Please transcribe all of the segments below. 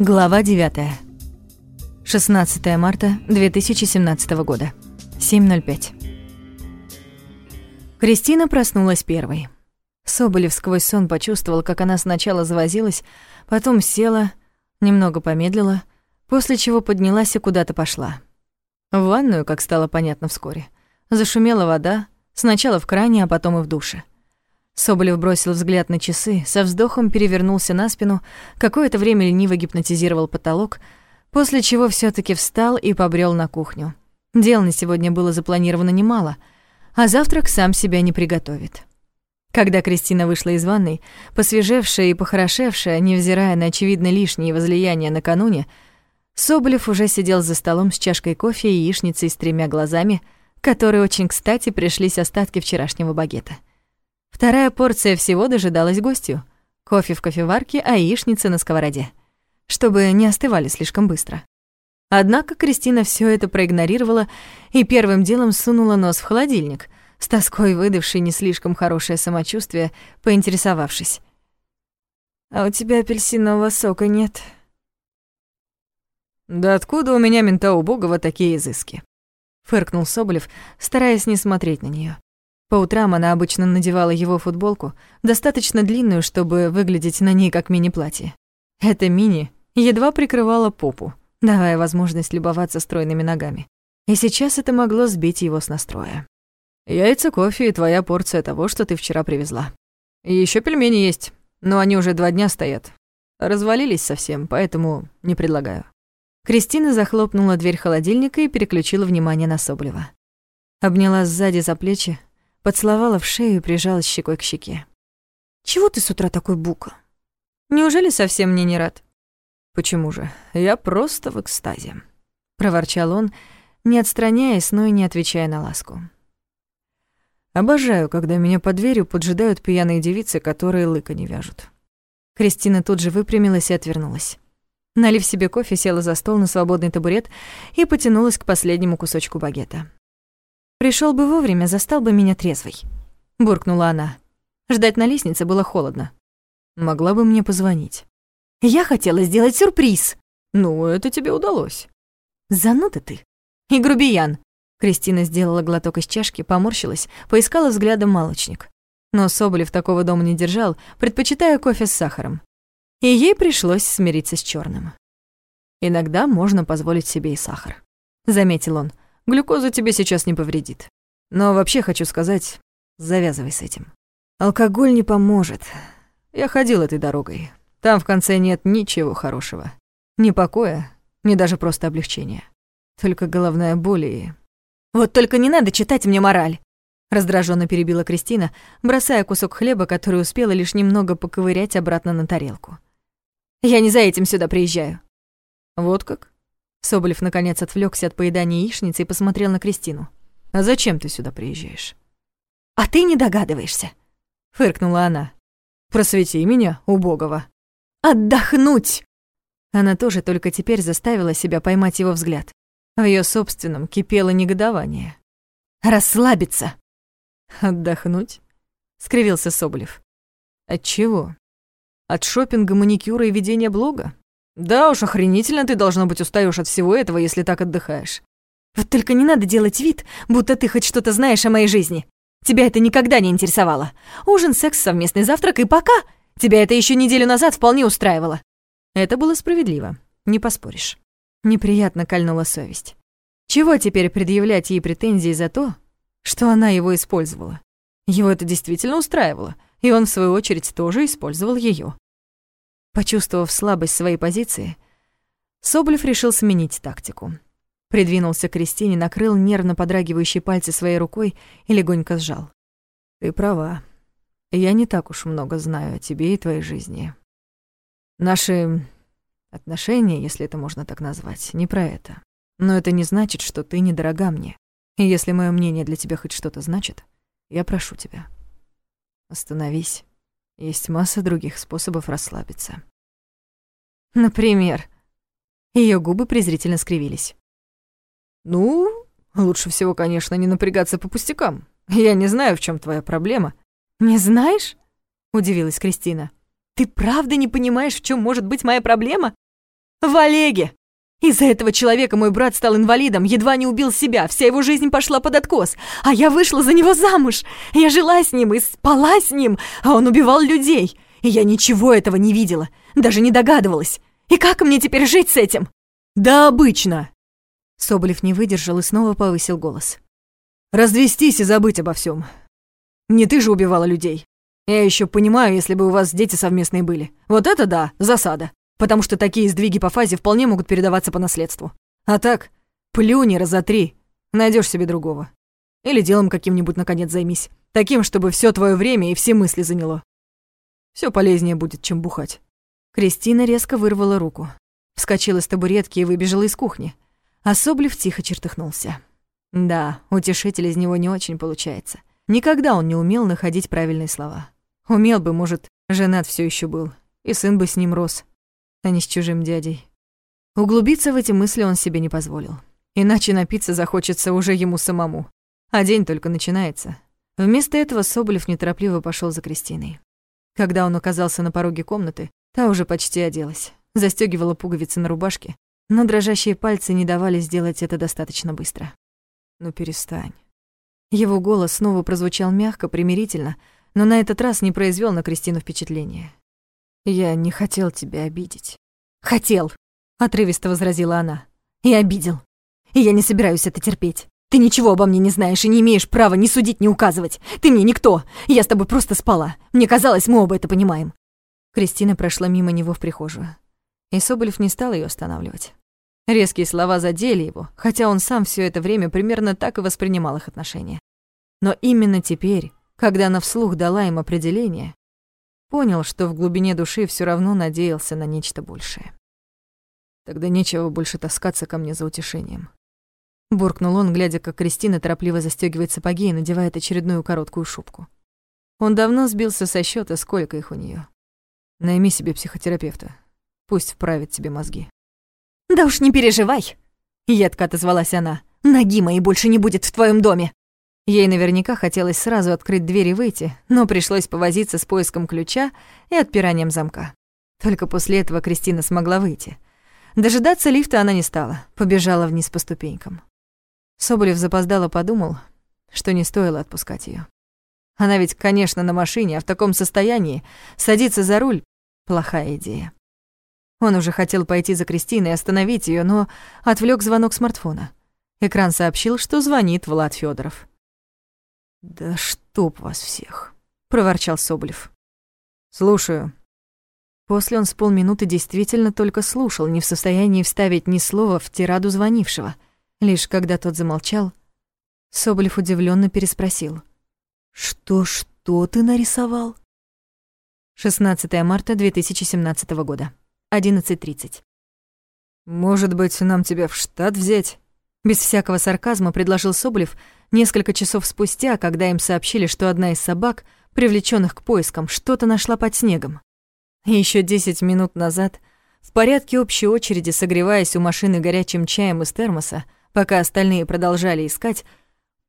Глава 9. 16 марта 2017 года. 7.05. Кристина проснулась первой. Соболев сквозь сон почувствовал, как она сначала завозилась, потом села, немного помедлила, после чего поднялась и куда-то пошла. В ванную, как стало понятно вскоре. Зашумела вода, сначала в кране, а потом и в душе. Соболев бросил взгляд на часы, со вздохом перевернулся на спину, какое-то время лениво гипнотизировал потолок, после чего все таки встал и побрел на кухню. Дел на сегодня было запланировано немало, а завтрак сам себя не приготовит. Когда Кристина вышла из ванной, посвежевшая и похорошевшая, невзирая на очевидно лишние возлияния накануне, Соболев уже сидел за столом с чашкой кофе и яичницей с тремя глазами, которые очень кстати пришлись остатки вчерашнего багета — Вторая порция всего дожидалась гостю. Кофе в кофеварке, а яичница на сковороде. Чтобы не остывали слишком быстро. Однако Кристина все это проигнорировала и первым делом сунула нос в холодильник, с тоской выдавшей не слишком хорошее самочувствие, поинтересовавшись. «А у тебя апельсинового сока нет?» «Да откуда у меня мента убогого такие изыски?» — фыркнул Соболев, стараясь не смотреть на нее. По утрам она обычно надевала его футболку, достаточно длинную, чтобы выглядеть на ней как мини-платье. Это мини едва прикрывало попу, давая возможность любоваться стройными ногами. И сейчас это могло сбить его с настроя. «Яйца, кофе и твоя порция того, что ты вчера привезла. И ещё пельмени есть, но они уже два дня стоят. Развалились совсем, поэтому не предлагаю». Кристина захлопнула дверь холодильника и переключила внимание на Соблева. Обняла сзади за плечи, Поцеловала в шею и прижалась щекой к щеке. «Чего ты с утра такой бука? Неужели совсем мне не рад?» «Почему же? Я просто в экстазе», — проворчал он, не отстраняясь, но и не отвечая на ласку. «Обожаю, когда меня под дверью поджидают пьяные девицы, которые лыка не вяжут». Кристина тут же выпрямилась и отвернулась. Налив себе кофе, села за стол на свободный табурет и потянулась к последнему кусочку багета. Пришел бы вовремя, застал бы меня трезвой. Буркнула она. Ждать на лестнице было холодно. Могла бы мне позвонить. Я хотела сделать сюрприз. Ну, это тебе удалось. Зануда ты. И грубиян. Кристина сделала глоток из чашки, поморщилась, поискала взглядом молочник. Но Соболев такого дома не держал, предпочитая кофе с сахаром. И ей пришлось смириться с черным. «Иногда можно позволить себе и сахар», — заметил он. Глюкоза тебе сейчас не повредит. Но вообще хочу сказать, завязывай с этим. Алкоголь не поможет. Я ходил этой дорогой. Там в конце нет ничего хорошего. Ни покоя, ни даже просто облегчения. Только головная боль и... «Вот только не надо читать мне мораль!» Раздраженно перебила Кристина, бросая кусок хлеба, который успела лишь немного поковырять обратно на тарелку. «Я не за этим сюда приезжаю». «Вот как?» Соболев наконец отвлекся от поедания яичницы и посмотрел на Кристину. «А зачем ты сюда приезжаешь?» «А ты не догадываешься», — фыркнула она. «Просвети меня, убогого». «Отдохнуть!» Она тоже только теперь заставила себя поймать его взгляд. В ее собственном кипело негодование. «Расслабиться!» «Отдохнуть?» — скривился Соболев. «От чего? От шопинга, маникюра и ведения блога? Да уж, охренительно ты, должно быть, устаешь от всего этого, если так отдыхаешь. Вот только не надо делать вид, будто ты хоть что-то знаешь о моей жизни. Тебя это никогда не интересовало. Ужин, секс, совместный завтрак и пока. Тебя это еще неделю назад вполне устраивало. Это было справедливо, не поспоришь. Неприятно кольнула совесть. Чего теперь предъявлять ей претензии за то, что она его использовала? Его это действительно устраивало, и он, в свою очередь, тоже использовал ее. Почувствовав слабость своей позиции, Соболев решил сменить тактику. Придвинулся к Кристине, накрыл нервно подрагивающие пальцы своей рукой и легонько сжал. «Ты права. Я не так уж много знаю о тебе и твоей жизни. Наши отношения, если это можно так назвать, не про это. Но это не значит, что ты недорога мне. И если мое мнение для тебя хоть что-то значит, я прошу тебя. Остановись. Есть масса других способов расслабиться. Например, ее губы презрительно скривились. Ну, лучше всего, конечно, не напрягаться по пустякам. Я не знаю, в чем твоя проблема. Не знаешь? удивилась Кристина. Ты правда не понимаешь, в чем может быть моя проблема? В Олеге! Из-за этого человека мой брат стал инвалидом, едва не убил себя, вся его жизнь пошла под откос. А я вышла за него замуж. Я жила с ним и спала с ним, а он убивал людей. И я ничего этого не видела, даже не догадывалась. И как мне теперь жить с этим? Да обычно. Соболев не выдержал и снова повысил голос. Развестись и забыть обо всем. Не ты же убивала людей. Я еще понимаю, если бы у вас дети совместные были. Вот это да, засада потому что такие сдвиги по фазе вполне могут передаваться по наследству. А так, плюни раза три, найдешь себе другого. Или делом каким-нибудь, наконец, займись. Таким, чтобы все твое время и все мысли заняло. Все полезнее будет, чем бухать». Кристина резко вырвала руку, вскочила с табуретки и выбежала из кухни. А тихо чертыхнулся. Да, утешитель из него не очень получается. Никогда он не умел находить правильные слова. Умел бы, может, женат все еще был, и сын бы с ним рос а не с чужим дядей. Углубиться в эти мысли он себе не позволил. Иначе напиться захочется уже ему самому. А день только начинается. Вместо этого Соболев неторопливо пошел за Кристиной. Когда он оказался на пороге комнаты, та уже почти оделась, застегивала пуговицы на рубашке, но дрожащие пальцы не давали сделать это достаточно быстро. «Ну перестань». Его голос снова прозвучал мягко, примирительно, но на этот раз не произвел на Кристину впечатления. «Я не хотел тебя обидеть». «Хотел», — отрывисто возразила она. «И обидел. И я не собираюсь это терпеть. Ты ничего обо мне не знаешь и не имеешь права ни судить, ни указывать. Ты мне никто. Я с тобой просто спала. Мне казалось, мы оба это понимаем». Кристина прошла мимо него в прихожую. И Соболев не стал ее останавливать. Резкие слова задели его, хотя он сам все это время примерно так и воспринимал их отношения. Но именно теперь, когда она вслух дала им определение, Понял, что в глубине души все равно надеялся на нечто большее. Тогда нечего больше таскаться ко мне за утешением. Буркнул он, глядя, как Кристина торопливо застегивает сапоги и надевает очередную короткую шубку. Он давно сбился со счета, сколько их у нее. Найми себе психотерапевта. Пусть вправит тебе мозги. «Да уж не переживай!» Едко отозвалась она. «Ноги моей больше не будет в твоем доме!» Ей наверняка хотелось сразу открыть дверь и выйти, но пришлось повозиться с поиском ключа и отпиранием замка. Только после этого Кристина смогла выйти. Дожидаться лифта она не стала, побежала вниз по ступенькам. Соболев запоздало подумал, что не стоило отпускать ее. Она ведь, конечно, на машине, а в таком состоянии садиться за руль — плохая идея. Он уже хотел пойти за Кристиной и остановить ее, но отвлек звонок смартфона. Экран сообщил, что звонит Влад Федоров. «Да чтоб вас всех!» — проворчал Соболев. «Слушаю». После он с полминуты действительно только слушал, не в состоянии вставить ни слова в тираду звонившего. Лишь когда тот замолчал, Соболев удивленно переспросил. «Что, что ты нарисовал?» 16 марта 2017 года, 11.30. «Может быть, нам тебя в штат взять?» Без всякого сарказма предложил Соболев, Несколько часов спустя, когда им сообщили, что одна из собак, привлечённых к поискам, что-то нашла под снегом. И ещё десять минут назад, в порядке общей очереди, согреваясь у машины горячим чаем из термоса, пока остальные продолжали искать,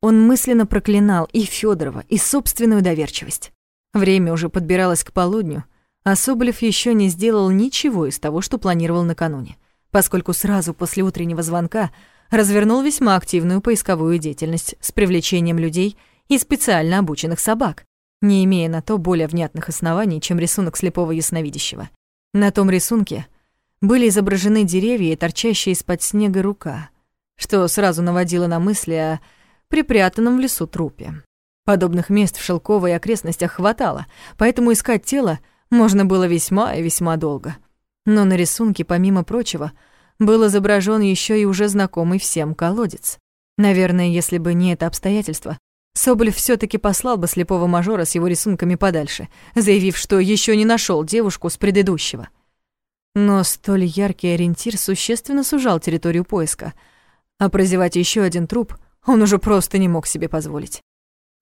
он мысленно проклинал и Фёдорова, и собственную доверчивость. Время уже подбиралось к полудню, а Соболев ещё не сделал ничего из того, что планировал накануне, поскольку сразу после утреннего звонка развернул весьма активную поисковую деятельность с привлечением людей и специально обученных собак, не имея на то более внятных оснований, чем рисунок слепого ясновидящего. На том рисунке были изображены деревья и торчащая из-под снега рука, что сразу наводило на мысли о припрятанном в лесу трупе. Подобных мест в Шелковой окрестностях хватало, поэтому искать тело можно было весьма и весьма долго. Но на рисунке, помимо прочего, был изображен еще и уже знакомый всем колодец. Наверное, если бы не это обстоятельство, Соболев все таки послал бы слепого мажора с его рисунками подальше, заявив, что еще не нашел девушку с предыдущего. Но столь яркий ориентир существенно сужал территорию поиска, а прозевать еще один труп он уже просто не мог себе позволить.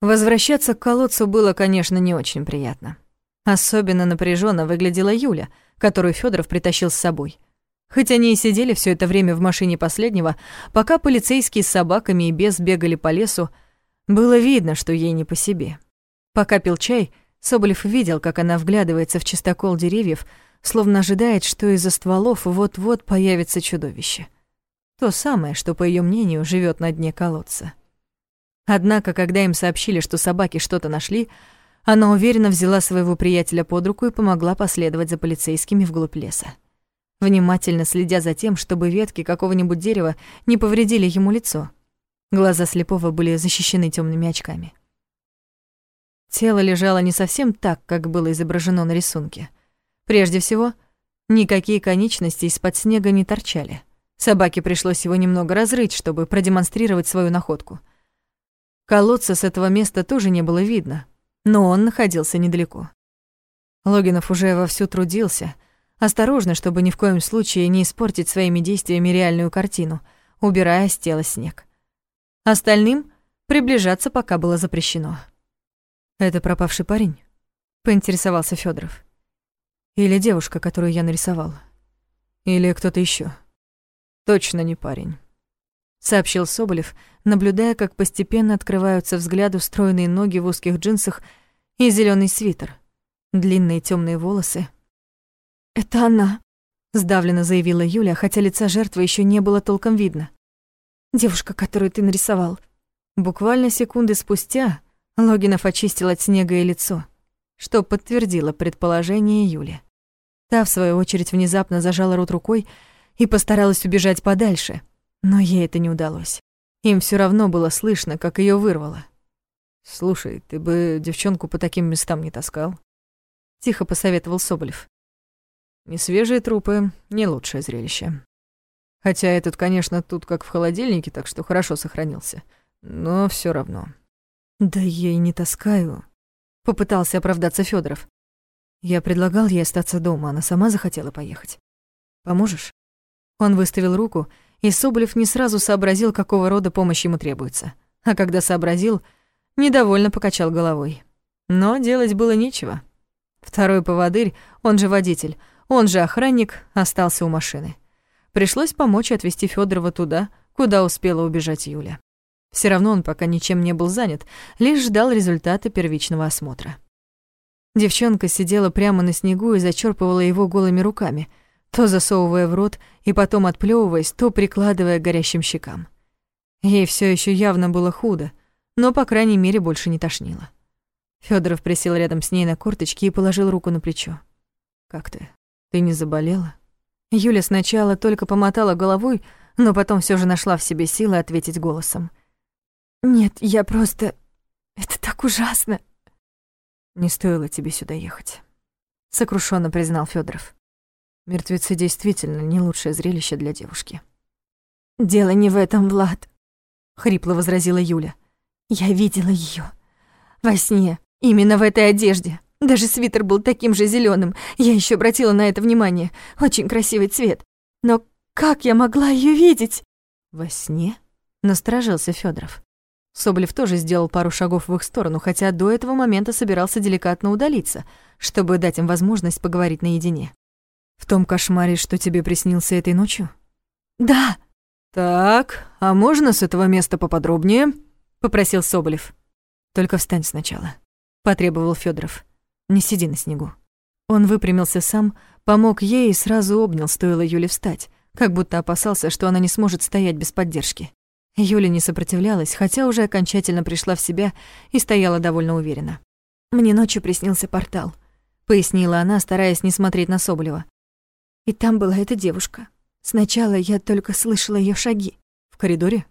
Возвращаться к колодцу было, конечно, не очень приятно. Особенно напряженно выглядела Юля, которую Федоров притащил с собой — Хоть они и сидели все это время в машине последнего, пока полицейские с собаками и без бегали по лесу, было видно, что ей не по себе. Пока пил чай, Соболев видел, как она вглядывается в чистокол деревьев, словно ожидает, что из-за стволов вот-вот появится чудовище. То самое, что, по ее мнению, живет на дне колодца. Однако, когда им сообщили, что собаки что-то нашли, она уверенно взяла своего приятеля под руку и помогла последовать за полицейскими вглубь леса. Внимательно следя за тем, чтобы ветки какого-нибудь дерева не повредили ему лицо. Глаза слепого были защищены темными очками. Тело лежало не совсем так, как было изображено на рисунке. Прежде всего, никакие конечности из-под снега не торчали. Собаке пришлось его немного разрыть, чтобы продемонстрировать свою находку. Колодца с этого места тоже не было видно, но он находился недалеко. Логинов уже вовсю трудился, осторожно, чтобы ни в коем случае не испортить своими действиями реальную картину, убирая с тела снег. Остальным приближаться пока было запрещено. «Это пропавший парень?» — поинтересовался Федоров. «Или девушка, которую я нарисовал? Или кто-то еще? «Точно не парень» сообщил Соболев, наблюдая, как постепенно открываются взгляду стройные ноги в узких джинсах и зеленый свитер, длинные темные волосы. «Это она», — сдавленно заявила Юля, хотя лица жертвы еще не было толком видно. «Девушка, которую ты нарисовал». Буквально секунды спустя Логинов очистил от снега и лицо, что подтвердило предположение Юли. Та, в свою очередь, внезапно зажала рот рукой и постаралась убежать подальше — но ей это не удалось. Им все равно было слышно, как ее вырвало. «Слушай, ты бы девчонку по таким местам не таскал?» Тихо посоветовал Соболев. «Не свежие трупы, не лучшее зрелище. Хотя этот, конечно, тут как в холодильнике, так что хорошо сохранился. Но все равно». «Да я и не таскаю», — попытался оправдаться Федоров. Я предлагал ей остаться дома, она сама захотела поехать. Поможешь? Он выставил руку, и Соболев не сразу сообразил, какого рода помощь ему требуется. А когда сообразил, недовольно покачал головой. Но делать было нечего. Второй поводырь, он же водитель, он же охранник, остался у машины. Пришлось помочь отвезти Федорова туда, куда успела убежать Юля. Все равно он пока ничем не был занят, лишь ждал результата первичного осмотра. Девчонка сидела прямо на снегу и зачерпывала его голыми руками — то засовывая в рот и потом отплёвываясь, то прикладывая к горящим щекам. Ей все еще явно было худо, но, по крайней мере, больше не тошнило. Федоров присел рядом с ней на корточки и положил руку на плечо. «Как ты? Ты не заболела?» Юля сначала только помотала головой, но потом все же нашла в себе силы ответить голосом. «Нет, я просто... Это так ужасно!» «Не стоило тебе сюда ехать», — сокрушенно признал Федоров. Мертвецы действительно не лучшее зрелище для девушки. «Дело не в этом, Влад», — хрипло возразила Юля. «Я видела ее во сне, именно в этой одежде. Даже свитер был таким же зеленым. Я еще обратила на это внимание. Очень красивый цвет. Но как я могла ее видеть?» «Во сне?» — насторожился Федоров. Соболев тоже сделал пару шагов в их сторону, хотя до этого момента собирался деликатно удалиться, чтобы дать им возможность поговорить наедине. В том кошмаре, что тебе приснился этой ночью? Да. Так, а можно с этого места поподробнее? попросил Соболев. Только встань сначала, потребовал Федоров. Не сиди на снегу. Он выпрямился сам, помог ей и сразу обнял, стоило Юле встать, как будто опасался, что она не сможет стоять без поддержки. Юля не сопротивлялась, хотя уже окончательно пришла в себя и стояла довольно уверенно. «Мне ночью приснился портал», — пояснила она, стараясь не смотреть на Соболева. И там была эта девушка. Сначала я только слышала ее шаги. В коридоре?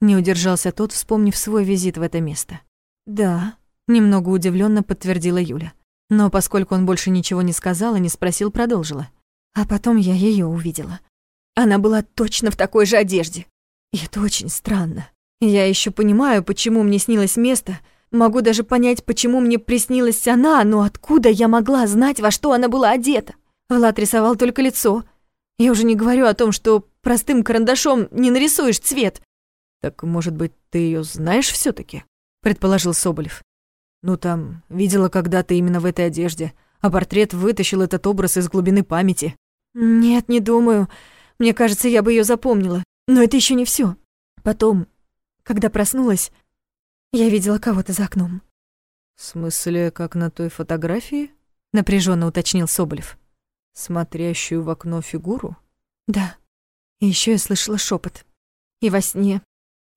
Не удержался тот, вспомнив свой визит в это место. Да, немного удивленно подтвердила Юля. Но поскольку он больше ничего не сказал и не спросил, продолжила. А потом я ее увидела. Она была точно в такой же одежде. И это очень странно. Я еще понимаю, почему мне снилось место, могу даже понять, почему мне приснилась она, но откуда я могла знать, во что она была одета? Влад рисовал только лицо. Я уже не говорю о том, что простым карандашом не нарисуешь цвет. Так, может быть, ты ее знаешь все таки предположил Соболев. Ну там, видела когда-то именно в этой одежде, а портрет вытащил этот образ из глубины памяти. Нет, не думаю. Мне кажется, я бы ее запомнила. Но это еще не все. Потом, когда проснулась, я видела кого-то за окном. В смысле, как на той фотографии? напряженно уточнил Соболев. Смотрящую в окно фигуру? Да. И еще я слышала шепот. И во сне,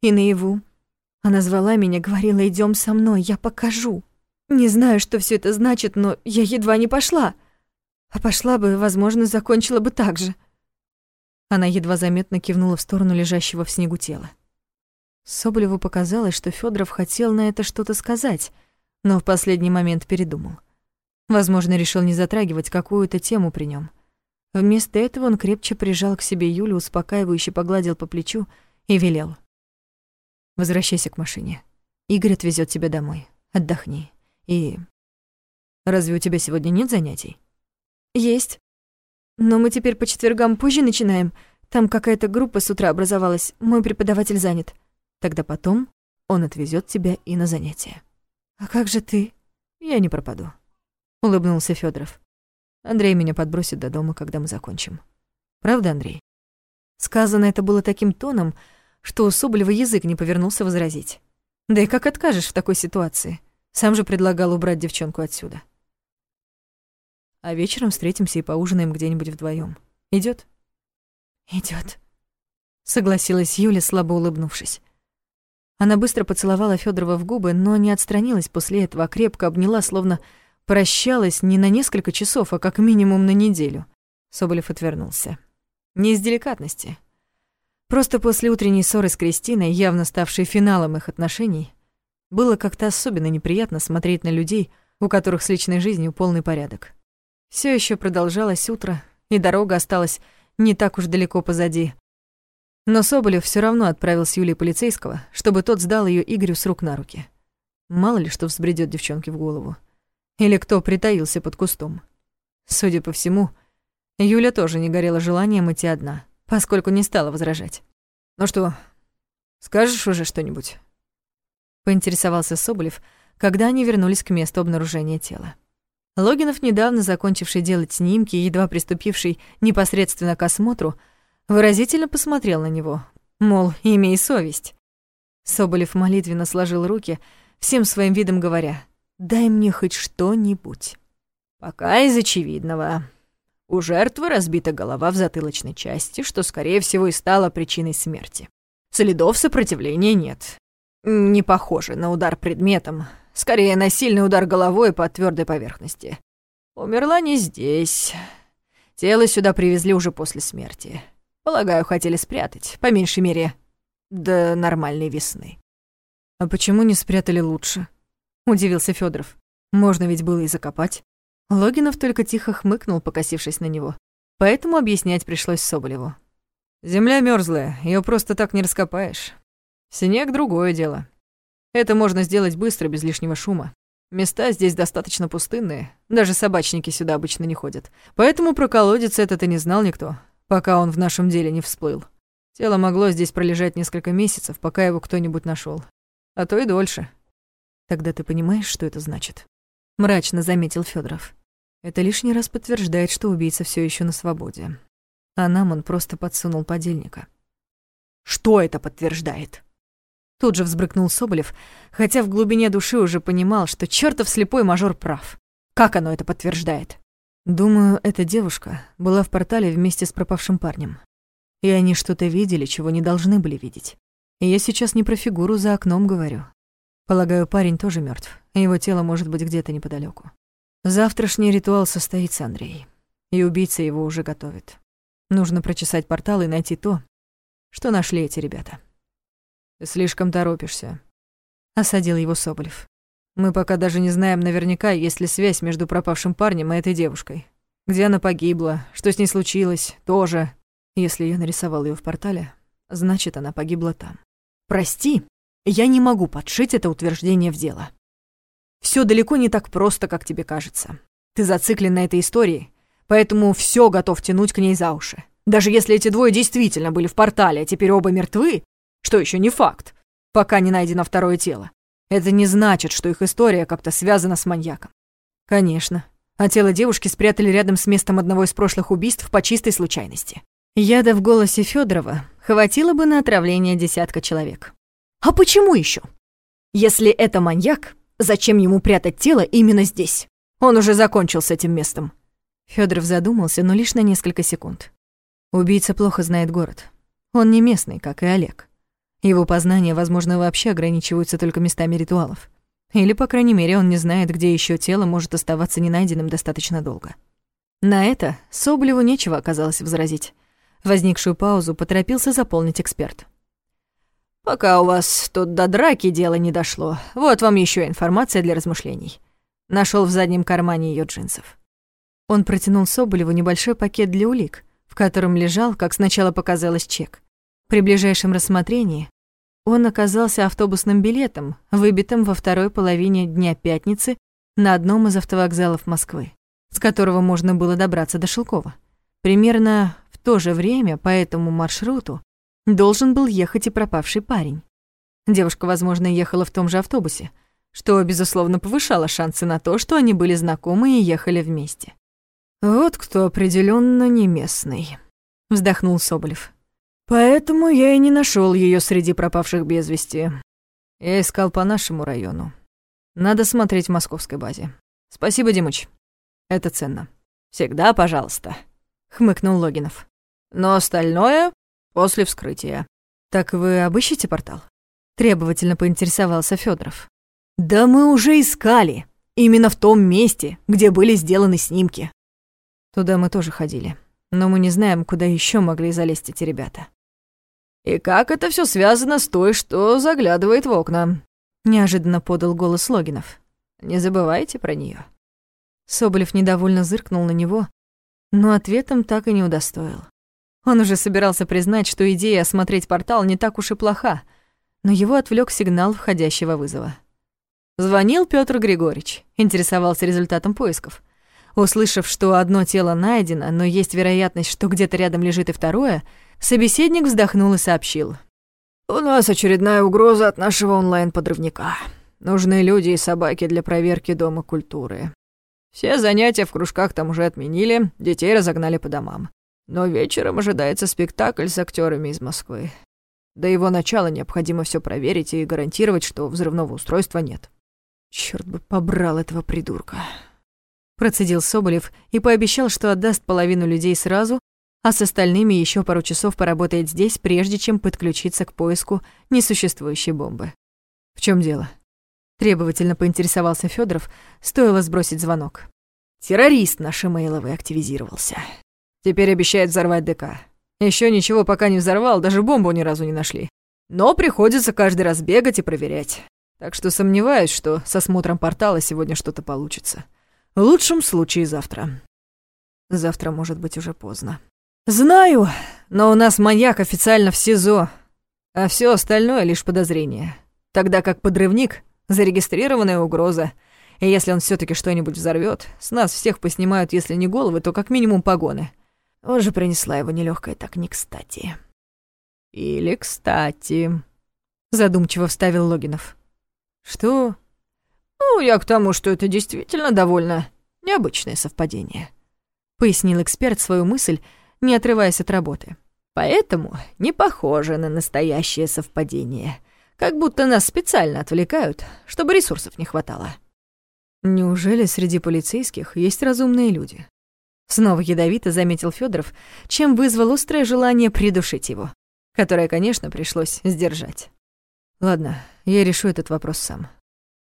и наяву. Она звала меня, говорила, идем со мной, я покажу. Не знаю, что все это значит, но я едва не пошла. А пошла бы, возможно, закончила бы так же. Она едва заметно кивнула в сторону лежащего в снегу тела. Соболеву показалось, что Федоров хотел на это что-то сказать, но в последний момент передумал. Возможно, решил не затрагивать какую-то тему при нем. Вместо этого он крепче прижал к себе Юлю, успокаивающе погладил по плечу и велел. «Возвращайся к машине. Игорь отвезет тебя домой. Отдохни. И... Разве у тебя сегодня нет занятий?» «Есть. Но мы теперь по четвергам позже начинаем. Там какая-то группа с утра образовалась. Мой преподаватель занят. Тогда потом он отвезет тебя и на занятия. А как же ты? Я не пропаду, улыбнулся Федоров. Андрей меня подбросит до дома, когда мы закончим. Правда, Андрей? Сказано это было таким тоном, что у Соболева язык не повернулся возразить. Да и как откажешь в такой ситуации? Сам же предлагал убрать девчонку отсюда. А вечером встретимся и поужинаем где-нибудь вдвоем. Идет? Идет, согласилась Юля, слабо улыбнувшись. Она быстро поцеловала Федорова в губы, но не отстранилась после этого, а крепко обняла, словно прощалась не на несколько часов, а как минимум на неделю. Соболев отвернулся. Не из деликатности. Просто после утренней ссоры с Кристиной, явно ставшей финалом их отношений, было как-то особенно неприятно смотреть на людей, у которых с личной жизнью полный порядок. Все еще продолжалось утро, и дорога осталась не так уж далеко позади. Но Соболев все равно отправил с Юлей полицейского, чтобы тот сдал ее Игорю с рук на руки. Мало ли что взбредет девчонке в голову. Или кто притаился под кустом. Судя по всему, Юля тоже не горела желанием идти одна, поскольку не стала возражать. «Ну что, скажешь уже что-нибудь?» Поинтересовался Соболев, когда они вернулись к месту обнаружения тела. Логинов, недавно закончивший делать снимки и едва приступивший непосредственно к осмотру, выразительно посмотрел на него, мол, имей совесть. Соболев молитвенно сложил руки, всем своим видом говоря, «Дай мне хоть что-нибудь». Пока из очевидного. У жертвы разбита голова в затылочной части, что, скорее всего, и стало причиной смерти. Следов сопротивления нет. Не похоже на удар предметом, скорее на сильный удар головой по твердой поверхности. Умерла не здесь. Тело сюда привезли уже после смерти. Полагаю, хотели спрятать, по меньшей мере, до нормальной весны. А почему не спрятали лучше? Удивился Федоров. Можно ведь было и закопать. Логинов только тихо хмыкнул, покосившись на него. Поэтому объяснять пришлось Соболеву. Земля мерзлая, ее просто так не раскопаешь. Снег — другое дело. Это можно сделать быстро, без лишнего шума. Места здесь достаточно пустынные, даже собачники сюда обычно не ходят. Поэтому про колодец этот и не знал никто пока он в нашем деле не всплыл. Тело могло здесь пролежать несколько месяцев, пока его кто-нибудь нашел, А то и дольше. Тогда ты понимаешь, что это значит? Мрачно заметил Федоров. Это лишний раз подтверждает, что убийца все еще на свободе. А нам он просто подсунул подельника. Что это подтверждает? Тут же взбрыкнул Соболев, хотя в глубине души уже понимал, что чертов слепой мажор прав. Как оно это подтверждает? Думаю, эта девушка была в портале вместе с пропавшим парнем. И они что-то видели, чего не должны были видеть. И я сейчас не про фигуру за окном говорю. Полагаю, парень тоже мертв, его тело может быть где-то неподалеку. Завтрашний ритуал состоится, Андрей, и убийца его уже готовит. Нужно прочесать портал и найти то, что нашли эти ребята. Ты слишком торопишься, осадил его Соболев. Мы пока даже не знаем наверняка, есть ли связь между пропавшим парнем и этой девушкой. Где она погибла, что с ней случилось, тоже. Если я нарисовал ее в портале, значит, она погибла там. Прости, я не могу подшить это утверждение в дело. Все далеко не так просто, как тебе кажется. Ты зациклен на этой истории, поэтому все готов тянуть к ней за уши. Даже если эти двое действительно были в портале, а теперь оба мертвы, что еще не факт, пока не найдено второе тело. Это не значит, что их история как-то связана с маньяком. Конечно. А тело девушки спрятали рядом с местом одного из прошлых убийств по чистой случайности. Яда в голосе Федорова хватило бы на отравление десятка человек. А почему еще? Если это маньяк, зачем ему прятать тело именно здесь? Он уже закончил с этим местом. Федоров задумался, но лишь на несколько секунд. Убийца плохо знает город. Он не местный, как и Олег. Его познания, возможно, вообще ограничиваются только местами ритуалов. Или, по крайней мере, он не знает, где еще тело может оставаться ненайденным достаточно долго. На это Соболеву нечего оказалось возразить. Возникшую паузу поторопился заполнить эксперт. «Пока у вас тут до драки дело не дошло, вот вам еще информация для размышлений. Нашел в заднем кармане ее джинсов». Он протянул Соболеву небольшой пакет для улик, в котором лежал, как сначала показалось, чек. При ближайшем рассмотрении он оказался автобусным билетом, выбитым во второй половине дня пятницы на одном из автовокзалов Москвы, с которого можно было добраться до Шелкова. Примерно в то же время по этому маршруту должен был ехать и пропавший парень. Девушка, возможно, ехала в том же автобусе, что, безусловно, повышало шансы на то, что они были знакомы и ехали вместе. «Вот кто определенно не местный», — вздохнул Соболев. Поэтому я и не нашел ее среди пропавших без вести. Я искал по нашему району. Надо смотреть в московской базе. Спасибо, Димыч. Это ценно. Всегда пожалуйста, хмыкнул Логинов. Но остальное после вскрытия. Так вы обыщите портал? Требовательно поинтересовался Федоров. Да мы уже искали. Именно в том месте, где были сделаны снимки. Туда мы тоже ходили. Но мы не знаем, куда еще могли залезть эти ребята. И как это все связано с той, что заглядывает в окна?» Неожиданно подал голос Логинов. «Не забывайте про нее. Соболев недовольно зыркнул на него, но ответом так и не удостоил. Он уже собирался признать, что идея осмотреть портал не так уж и плоха, но его отвлек сигнал входящего вызова. Звонил Петр Григорьевич, интересовался результатом поисков. Услышав, что одно тело найдено, но есть вероятность, что где-то рядом лежит и второе, Собеседник вздохнул и сообщил. «У нас очередная угроза от нашего онлайн-подрывника. Нужны люди и собаки для проверки Дома культуры. Все занятия в кружках там уже отменили, детей разогнали по домам. Но вечером ожидается спектакль с актерами из Москвы. До его начала необходимо все проверить и гарантировать, что взрывного устройства нет. Черт бы побрал этого придурка. Процедил Соболев и пообещал, что отдаст половину людей сразу, а с остальными еще пару часов поработает здесь, прежде чем подключиться к поиску несуществующей бомбы. В чем дело? Требовательно поинтересовался Федоров, стоило сбросить звонок. Террорист наш имейловый активизировался. Теперь обещает взорвать ДК. Еще ничего пока не взорвал, даже бомбу ни разу не нашли. Но приходится каждый раз бегать и проверять. Так что сомневаюсь, что со смотром портала сегодня что-то получится. В лучшем случае завтра. Завтра может быть уже поздно. «Знаю, но у нас маяк официально в СИЗО, а все остальное лишь подозрение. Тогда как подрывник — зарегистрированная угроза, и если он все таки что-нибудь взорвет, с нас всех поснимают, если не головы, то как минимум погоны. Он же принесла его нелегкая так не кстати». «Или кстати», — задумчиво вставил Логинов. «Что?» «Ну, я к тому, что это действительно довольно необычное совпадение», — пояснил эксперт свою мысль, не отрываясь от работы. Поэтому не похоже на настоящее совпадение. Как будто нас специально отвлекают, чтобы ресурсов не хватало. Неужели среди полицейских есть разумные люди? Снова ядовито заметил Федоров, чем вызвал острое желание придушить его, которое, конечно, пришлось сдержать. Ладно, я решу этот вопрос сам.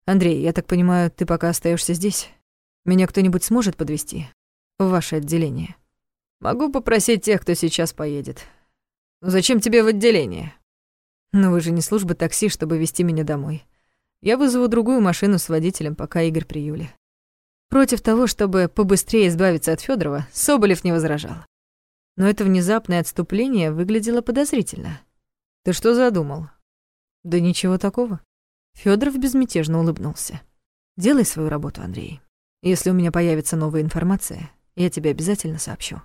Андрей, я так понимаю, ты пока остаешься здесь? Меня кто-нибудь сможет подвести в ваше отделение? Могу попросить тех, кто сейчас поедет. Но зачем тебе в отделение? Но вы же не служба такси, чтобы везти меня домой. Я вызову другую машину с водителем, пока Игорь при Юле. Против того, чтобы побыстрее избавиться от Федорова, Соболев не возражал. Но это внезапное отступление выглядело подозрительно. Ты что задумал? Да ничего такого. Федоров безмятежно улыбнулся. Делай свою работу, Андрей. Если у меня появится новая информация, я тебе обязательно сообщу.